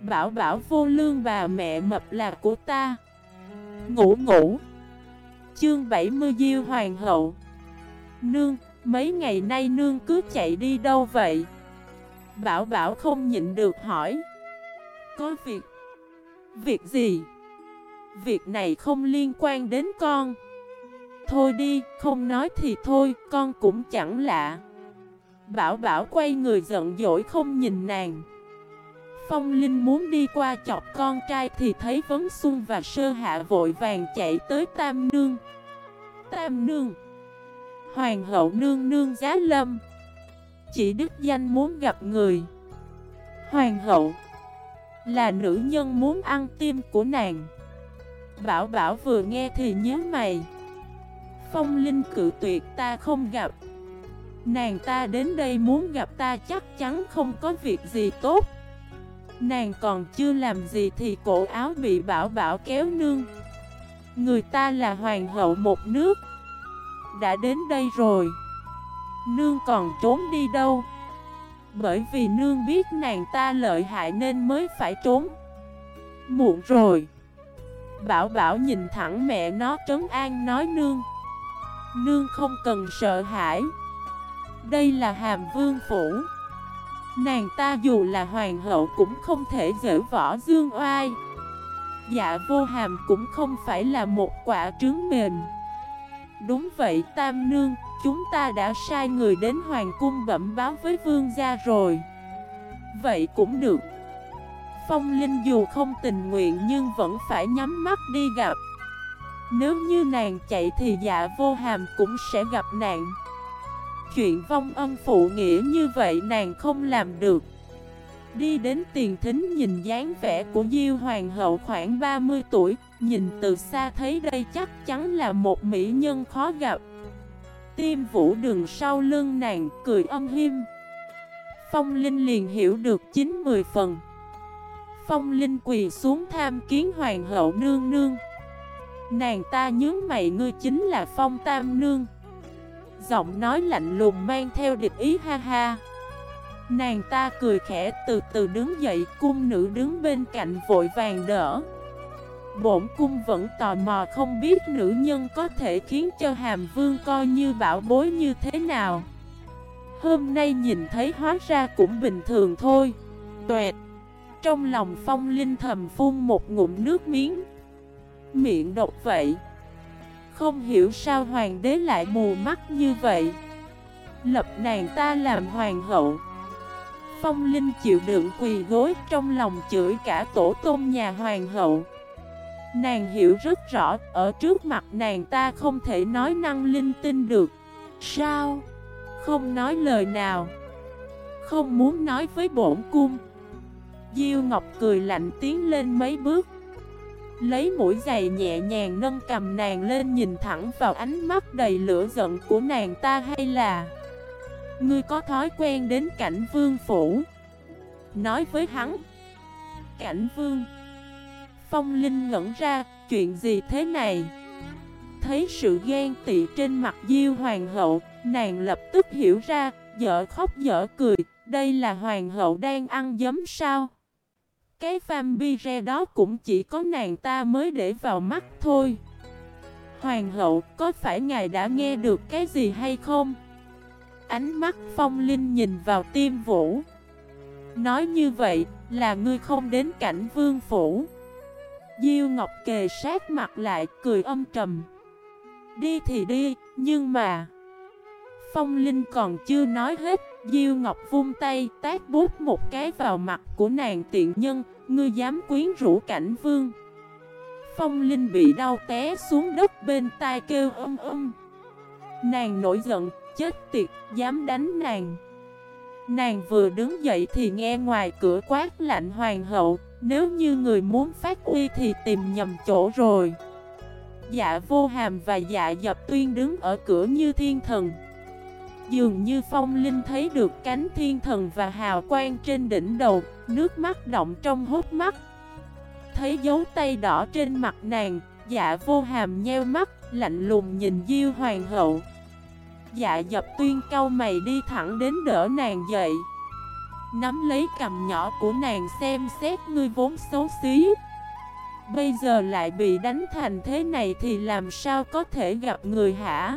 Bảo bảo vô lương bà mẹ mập là của ta. Ngủ ngủ. Chương 70 Diêu Hoàng hậu. Nương, mấy ngày nay nương cứ chạy đi đâu vậy? Bảo bảo không nhịn được hỏi. Có việc. Việc gì? Việc này không liên quan đến con. Thôi đi, không nói thì thôi, con cũng chẳng lạ. Bảo bảo quay người giận dỗi không nhìn nàng. Phong Linh muốn đi qua chọc con trai thì thấy Vấn Xuân và Sơ Hạ vội vàng chạy tới Tam Nương. Tam Nương. Hoàng hậu Nương Nương Giá Lâm. Chỉ đức danh muốn gặp người. Hoàng hậu. Là nữ nhân muốn ăn tim của nàng. Bảo bảo vừa nghe thì nhớ mày. Phong Linh cự tuyệt ta không gặp. Nàng ta đến đây muốn gặp ta chắc chắn không có việc gì tốt. Nàng còn chưa làm gì thì cổ áo bị bảo bảo kéo nương. Người ta là hoàng hậu một nước. Đã đến đây rồi. Nương còn trốn đi đâu? Bởi vì nương biết nàng ta lợi hại nên mới phải trốn. Muộn rồi. Bảo bảo nhìn thẳng mẹ nó trấn an nói nương. Nương không cần sợ hãi. Đây là hàm vương phủ. Nàng ta dù là hoàng hậu cũng không thể dễ võ dương oai. Dạ vô hàm cũng không phải là một quả trứng mềm. Đúng vậy, Tam Nương, Chúng ta đã sai người đến Hoàng cung bẩm báo với vương gia rồi. Vậy cũng được. Phong Linh dù không tình nguyện nhưng vẫn phải nhắm mắt đi gặp. Nếu như nàng chạy thì dạ vô hàm cũng sẽ gặp nạn Chuyện vong ân phụ nghĩa như vậy nàng không làm được. Đi đến tiền thính nhìn dáng vẻ của Diêu Hoàng hậu khoảng 30 tuổi, Nhìn từ xa thấy đây chắc chắn là một mỹ nhân khó gặp. Tim vũ đường sau lưng nàng cười âm hiêm. Phong Linh liền hiểu được 9-10 phần. Phong Linh quỳ xuống tham kiến Hoàng hậu nương nương. Nàng ta nhớ mày, ngươi chính là Phong Tam Nương. Giọng nói lạnh lùng mang theo địch ý ha ha. Nàng ta cười khẽ từ từ đứng dậy, Cung nữ đứng bên cạnh vội vàng đỡ. Bổn cung vẫn tò mò không biết nữ nhân có thể khiến cho hàm vương coi như bảo bối như thế nào. Hôm nay nhìn thấy hóa ra cũng bình thường thôi. Tuệt! Trong lòng phong linh thầm phun một ngụm nước miếng. Miệng độc vậy không hiểu sao hoàng đế lại mù mắt như vậy. Lập nàng ta làm hoàng hậu. Phong Linh chịu đựng quỳ gối trong lòng chửi cả tổ tôn nhà hoàng hậu. Nàng hiểu rất rõ, ở trước mặt nàng ta không thể nói năng linh tinh được. Sao? Không nói lời nào. Không muốn nói với bổn cung. Diêu Ngọc cười lạnh tiến lên mấy bước. Lấy mũi giày nhẹ nhàng nâng cầm nàng lên nhìn thẳng vào ánh mắt đầy lửa giận của nàng ta hay là? Ngươi có thói quen đến cảnh vương phủ? Nói với hắn. Cảnh vương. Phong Linh ngẩn ra, Chuyện gì thế này? Thấy sự ghen tị trên mặt Diêu Hoàng hậu, Nàng lập tức hiểu ra, Dở khóc dở cười, Đây là Hoàng hậu đang ăn giấm sao? Cái vampire đó cũng chỉ có nàng ta mới để vào mắt thôi. Hoàng hậu, có phải ngài đã nghe được cái gì hay không? Ánh mắt phong linh nhìn vào tim vũ. Nói như vậy là ngươi không đến cảnh vương phủ. Diêu Ngọc kề sát mặt lại cười âm trầm. Đi thì đi, nhưng mà Phong Linh còn chưa nói hết. Diêu Ngọc vung tay tát bút một cái vào mặt của nàng tiện nhân Ngươi dám quyến rũ cảnh vương. Phong Linh bị đau té xuống đất bên tai kêu âm âm Nàng nổi giận, chết tiệt, dám đánh nàng. Nàng vừa đứng dậy thì nghe ngoài cửa quát lạnh hoàng hậu Nếu như người muốn phát uy thì tìm nhầm chỗ rồi. Dạ vô hàm và dạ dập tuyên đứng ở cửa như thiên thần. Dường như phong linh thấy được cánh thiên thần và hào quang trên đỉnh đầu, Nước mắt động trong hốt mắt. Thấy dấu tay đỏ trên mặt nàng Dạ vô hàm nheo mắt, Lạnh lùng nhìn Diêu hoàng hậu. Dạ dập tuyên câu mày đi thẳng đến đỡ nàng dậy. Nắm lấy cầm nhỏ của nàng xem xét ngươi vốn xấu xí. Bây giờ lại bị đánh thành thế này thì làm sao có thể gặp người hả?